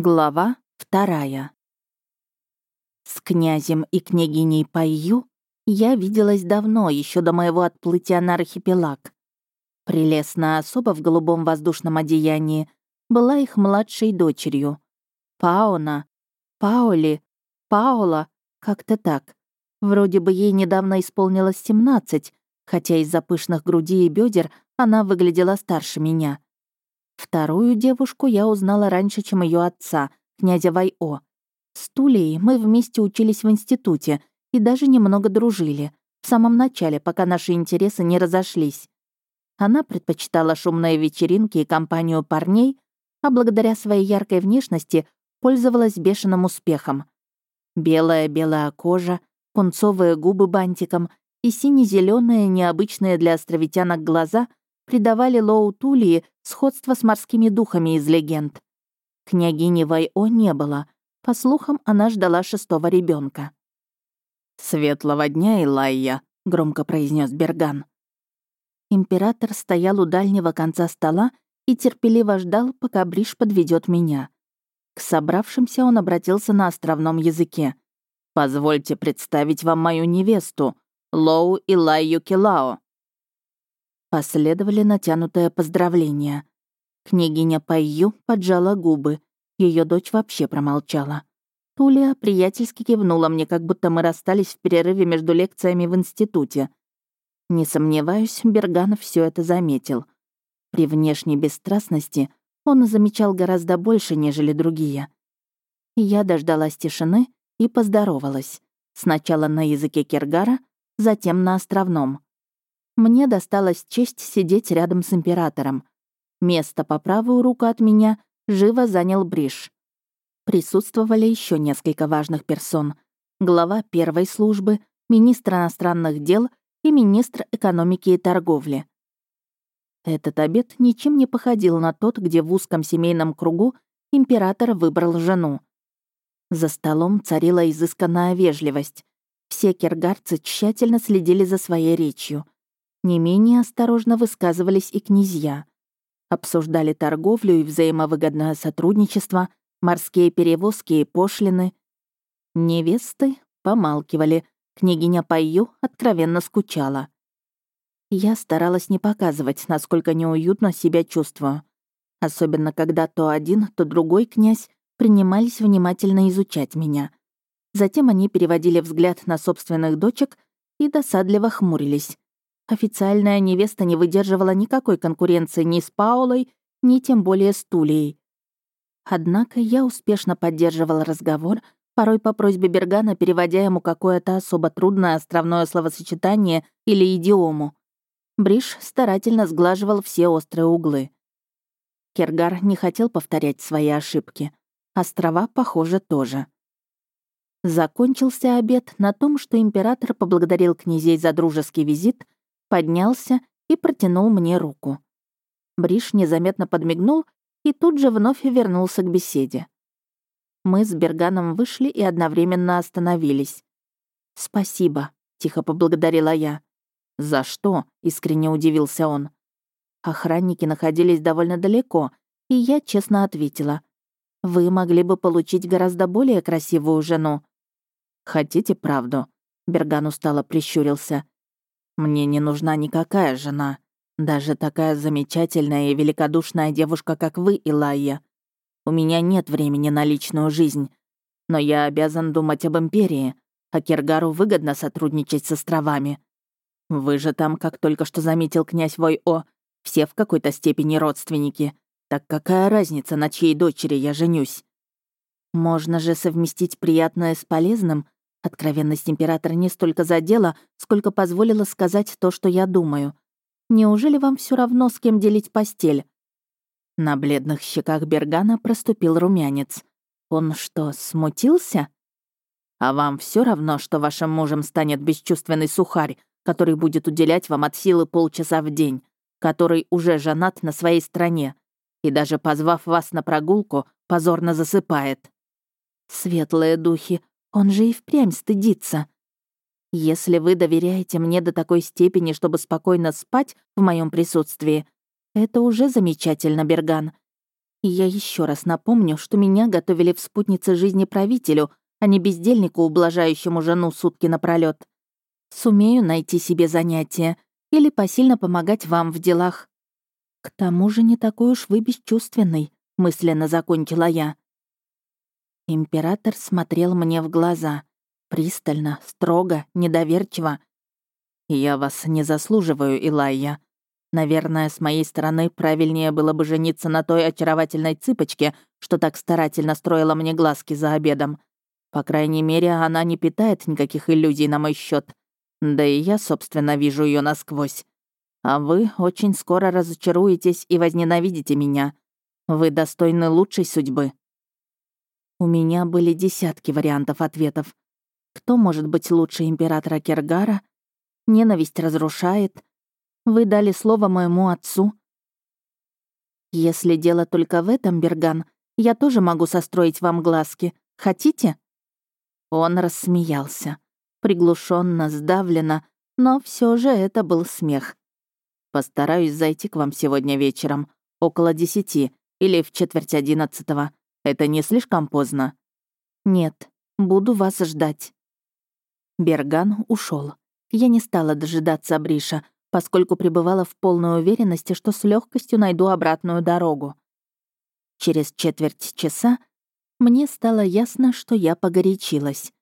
Глава вторая. С князем и княгиней Пайю я виделась давно, еще до моего отплытия на архипелаг. Прелестная особа в голубом воздушном одеянии была их младшей дочерью. Паона, Паули, Паула, как-то так. Вроде бы ей недавно исполнилось 17, хотя из-за пышных грудей и бедер она выглядела старше меня. Вторую девушку я узнала раньше, чем ее отца, князя Вайо. С Тулей мы вместе учились в институте и даже немного дружили, в самом начале, пока наши интересы не разошлись. Она предпочитала шумные вечеринки и компанию парней, а благодаря своей яркой внешности пользовалась бешеным успехом. Белая-белая кожа, пунцовые губы бантиком и сине зеленые необычные для островитянок глаза придавали Лоу Тулии сходство с морскими духами из легенд. Княгини Вайо не было. По слухам, она ждала шестого ребенка. «Светлого дня, Илайя», — громко произнес Берган. Император стоял у дальнего конца стола и терпеливо ждал, пока Бриш подведет меня. К собравшимся он обратился на островном языке. «Позвольте представить вам мою невесту, Лоу Илайю Килао». Последовали натянутые поздравления. Княгиня Пайю поджала губы. Ее дочь вообще промолчала. Тулия приятельски кивнула мне, как будто мы расстались в перерыве между лекциями в институте. Не сомневаюсь, Берганов все это заметил. При внешней бесстрастности он замечал гораздо больше, нежели другие. Я дождалась тишины и поздоровалась. Сначала на языке Киргара, затем на островном мне досталась честь сидеть рядом с императором. Место по правую руку от меня живо занял Бриш. Присутствовали еще несколько важных персон. Глава первой службы, министр иностранных дел и министр экономики и торговли. Этот обед ничем не походил на тот, где в узком семейном кругу император выбрал жену. За столом царила изысканная вежливость. Все киргарцы тщательно следили за своей речью — не менее осторожно высказывались и князья. Обсуждали торговлю и взаимовыгодное сотрудничество, морские перевозки и пошлины. Невесты помалкивали, княгиня Пайю откровенно скучала. Я старалась не показывать, насколько неуютно себя чувствую. Особенно когда то один, то другой князь принимались внимательно изучать меня. Затем они переводили взгляд на собственных дочек и досадливо хмурились. Официальная невеста не выдерживала никакой конкуренции ни с Паулой, ни тем более с Тулией. Однако я успешно поддерживала разговор, порой по просьбе Бергана переводя ему какое-то особо трудное островное словосочетание или идиому. Бриш старательно сглаживал все острые углы. Кергар не хотел повторять свои ошибки. Острова, похоже, тоже. Закончился обед на том, что император поблагодарил князей за дружеский визит — поднялся и протянул мне руку. Бриш незаметно подмигнул и тут же вновь вернулся к беседе. Мы с Берганом вышли и одновременно остановились. «Спасибо», — тихо поблагодарила я. «За что?» — искренне удивился он. Охранники находились довольно далеко, и я честно ответила. «Вы могли бы получить гораздо более красивую жену». «Хотите правду?» — Берган устало прищурился. Мне не нужна никакая жена, даже такая замечательная и великодушная девушка, как вы, Илайя. У меня нет времени на личную жизнь, но я обязан думать об империи, а Киргару выгодно сотрудничать с островами. Вы же там, как только что заметил князь Вой-О, все в какой-то степени родственники. Так какая разница, на чьей дочери я женюсь? Можно же совместить приятное с полезным, Откровенность императора не столько задела, сколько позволила сказать то, что я думаю. Неужели вам все равно, с кем делить постель? На бледных щеках Бергана проступил румянец. Он что, смутился? А вам все равно, что вашим мужем станет бесчувственный сухарь, который будет уделять вам от силы полчаса в день, который уже женат на своей стране и даже позвав вас на прогулку, позорно засыпает. Светлые духи, он же и впрямь стыдится. Если вы доверяете мне до такой степени, чтобы спокойно спать в моем присутствии, это уже замечательно, Берган. И я еще раз напомню, что меня готовили в спутнице жизни правителю, а не бездельнику, ублажающему жену сутки напролет. Сумею найти себе занятие или посильно помогать вам в делах. К тому же не такой уж вы бесчувственный, мысленно закончила я. Император смотрел мне в глаза. Пристально, строго, недоверчиво. «Я вас не заслуживаю, Илайя. Наверное, с моей стороны правильнее было бы жениться на той очаровательной цыпочке, что так старательно строила мне глазки за обедом. По крайней мере, она не питает никаких иллюзий на мой счет. Да и я, собственно, вижу ее насквозь. А вы очень скоро разочаруетесь и возненавидите меня. Вы достойны лучшей судьбы. У меня были десятки вариантов ответов. Кто может быть лучше императора Кергара? Ненависть разрушает. Вы дали слово моему отцу. Если дело только в этом, Берган, я тоже могу состроить вам глазки. Хотите? Он рассмеялся. Приглушенно, сдавленно, но все же это был смех. Постараюсь зайти к вам сегодня вечером, около десяти или в четверть одиннадцатого. Это не слишком поздно? Нет, буду вас ждать. Берган ушел. Я не стала дожидаться Бриша, поскольку пребывала в полной уверенности, что с легкостью найду обратную дорогу. Через четверть часа мне стало ясно, что я погорячилась.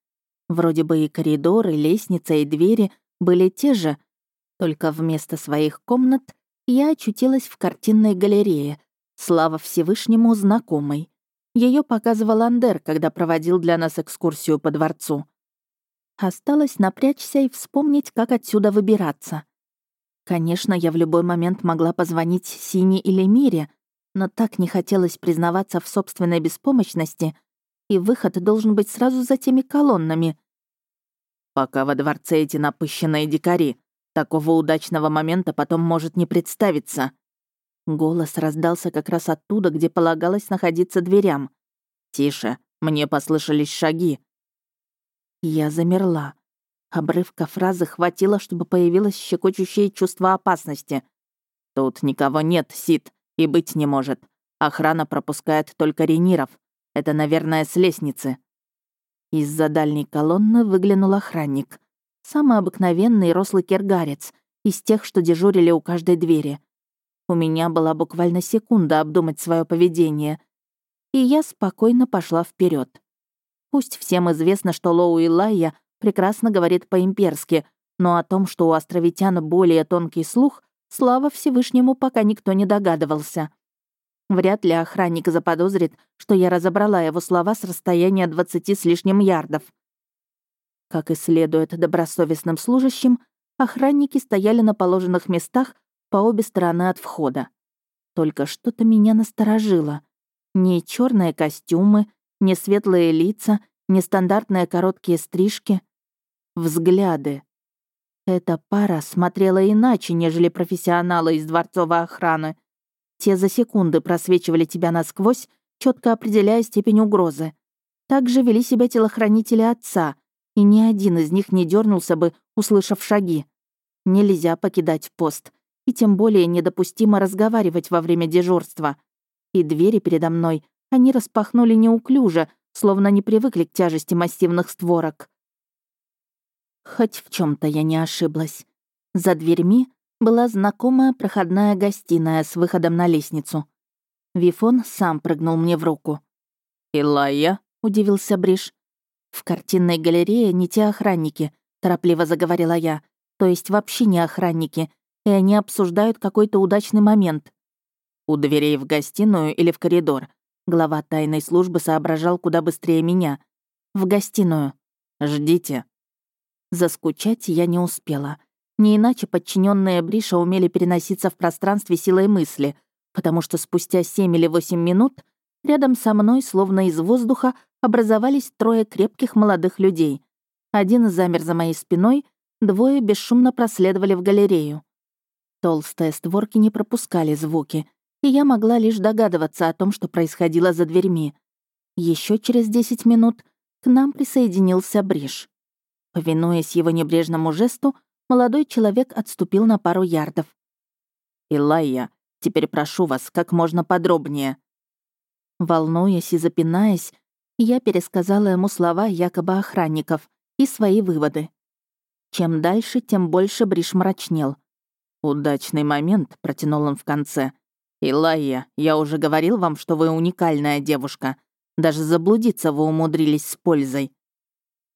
Вроде бы и коридоры, и лестница, и двери были те же, только вместо своих комнат я очутилась в картинной галерее, слава Всевышнему, знакомой. Ее показывал Андер, когда проводил для нас экскурсию по дворцу. Осталось напрячься и вспомнить, как отсюда выбираться. Конечно, я в любой момент могла позвонить Сине или Мире, но так не хотелось признаваться в собственной беспомощности, и выход должен быть сразу за теми колоннами. Пока во дворце эти напыщенные дикари, такого удачного момента потом может не представиться. Голос раздался как раз оттуда, где полагалось находиться дверям. «Тише, мне послышались шаги». Я замерла. Обрывка фразы хватило, чтобы появилось щекочущее чувство опасности. «Тут никого нет, Сид и быть не может. Охрана пропускает только рениров. Это, наверное, с лестницы». Из-за дальней колонны выглянул охранник. Самый обыкновенный рослый кергарец, из тех, что дежурили у каждой двери. У меня была буквально секунда обдумать свое поведение, и я спокойно пошла вперед. Пусть всем известно, что Лоу Илайя прекрасно говорит по-имперски, но о том, что у островитян более тонкий слух, Слава Всевышнему пока никто не догадывался. Вряд ли охранник заподозрит, что я разобрала его слова с расстояния двадцати с лишним ярдов. Как и следует добросовестным служащим, охранники стояли на положенных местах по обе стороны от входа. Только что-то меня насторожило. Не черные костюмы, не светлые лица, не стандартные короткие стрижки. Взгляды. Эта пара смотрела иначе, нежели профессионалы из дворцовой охраны. Те за секунды просвечивали тебя насквозь, четко определяя степень угрозы. Так же вели себя телохранители отца, и ни один из них не дернулся бы, услышав шаги. Нельзя покидать пост, и тем более недопустимо разговаривать во время дежурства. И двери передо мной они распахнули неуклюже, словно не привыкли к тяжести массивных створок. Хоть в чем то я не ошиблась. За дверьми была знакомая проходная гостиная с выходом на лестницу. Вифон сам прыгнул мне в руку. «Илайя?» — удивился Бриш. «В картинной галерее не те охранники», — торопливо заговорила я. «То есть вообще не охранники, и они обсуждают какой-то удачный момент». «У дверей в гостиную или в коридор?» Глава тайной службы соображал куда быстрее меня. «В гостиную. Ждите». Заскучать я не успела. Не иначе подчиненные Бриша умели переноситься в пространстве силой мысли, потому что спустя семь или восемь минут рядом со мной, словно из воздуха, образовались трое крепких молодых людей. Один замер за моей спиной, двое бесшумно проследовали в галерею. Толстые створки не пропускали звуки, и я могла лишь догадываться о том, что происходило за дверьми. Еще через десять минут к нам присоединился Бриш. Повинуясь его небрежному жесту, молодой человек отступил на пару ярдов. «Илайя, теперь прошу вас как можно подробнее». Волнуясь и запинаясь, я пересказала ему слова якобы охранников и свои выводы. Чем дальше, тем больше Бриш мрачнел. «Удачный момент», — протянул он в конце. «Илайя, я уже говорил вам, что вы уникальная девушка. Даже заблудиться вы умудрились с пользой».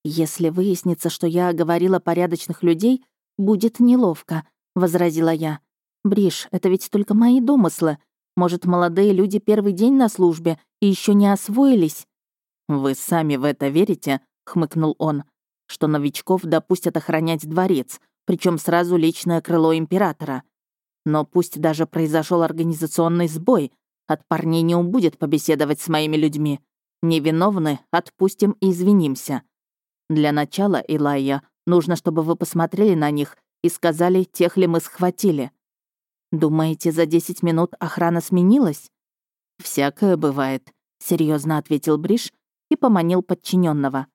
«Если выяснится, что я говорила порядочных людей, будет неловко», — возразила я. «Бриш, это ведь только мои домыслы. Может, молодые люди первый день на службе и еще не освоились?» «Вы сами в это верите?» — хмыкнул он. «Что новичков допустят охранять дворец, причем сразу личное крыло императора. Но пусть даже произошел организационный сбой, от парней не убудет побеседовать с моими людьми. Невиновны, отпустим и извинимся. Для начала, Илайя, нужно, чтобы вы посмотрели на них и сказали, тех ли мы схватили. Думаете, за 10 минут охрана сменилась? Всякое бывает, серьезно ответил Бриш и поманил подчиненного.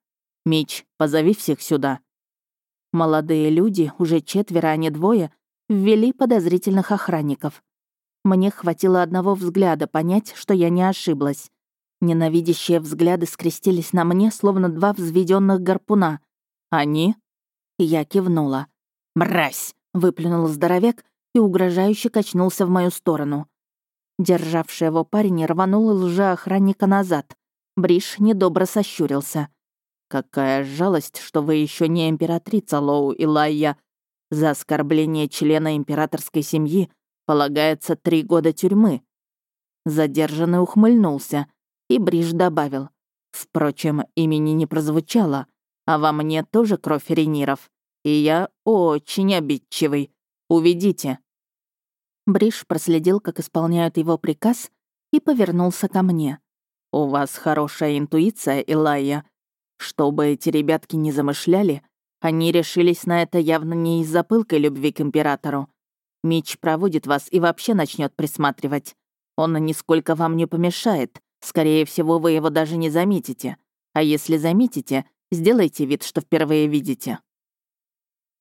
Мич, позови всех сюда. Молодые люди, уже четверо, а не двое, ввели подозрительных охранников. Мне хватило одного взгляда понять, что я не ошиблась. Ненавидящие взгляды скрестились на мне, словно два взведенных гарпуна. «Они?» Я кивнула. «Мразь!» — выплюнул здоровяк и угрожающе качнулся в мою сторону. Державший его парень рванул лжеохранника назад. Бриш недобро сощурился. «Какая жалость, что вы еще не императрица Лоу Илайя. За оскорбление члена императорской семьи полагается три года тюрьмы». Задержанный ухмыльнулся, и Бриш добавил. «Впрочем, имени не прозвучало, а во мне тоже кровь рениров, и я очень обидчивый. Уведите». Бриш проследил, как исполняют его приказ, и повернулся ко мне. «У вас хорошая интуиция, Илайя. Что бы эти ребятки не замышляли, они решились на это явно не из-за пылкой любви к императору. Мич проводит вас и вообще начнет присматривать. Он нисколько вам не помешает. Скорее всего, вы его даже не заметите. А если заметите, сделайте вид, что впервые видите».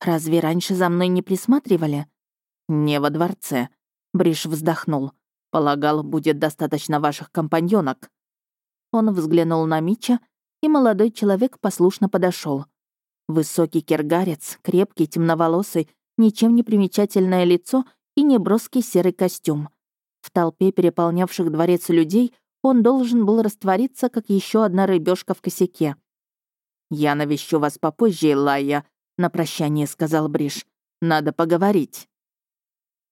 «Разве раньше за мной не присматривали?» «Не во дворце», — Бриш вздохнул. «Полагал, будет достаточно ваших компаньонок». Он взглянул на Мича, и молодой человек послушно подошел. Высокий кергарец, крепкий, темноволосый, ничем не примечательное лицо и неброский серый костюм. В толпе переполнявших дворец людей он должен был раствориться, как еще одна рыбешка в косяке. «Я навещу вас попозже, Лайя», — на прощание сказал Бриш. «Надо поговорить».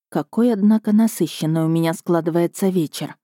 Какой, однако, насыщенный у меня складывается вечер.